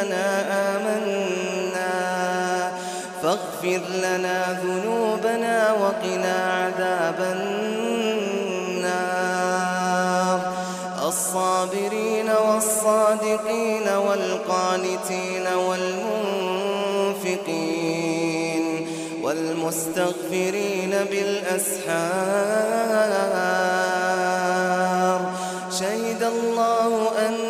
إننا آمنا. فاغفر لنا ذنوبنا وقنا عذاب النار. الصابرين والصادقين والقانتين والمنفقين والمستغفرين بالأسحار. شهد الله أنه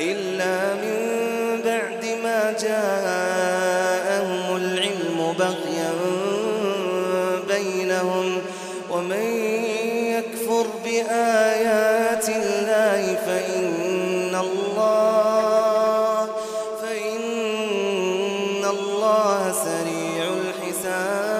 إلا من بعد ما جاءهم العلم بغيا بينهم ومن يكفر بآيات الله فإن الله فإن الله سريع الحساب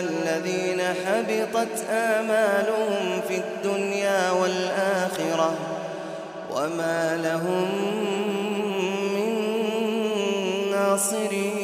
الذين حبطت آمالهم في الدنيا والآخرة وما لهم من ناصرين.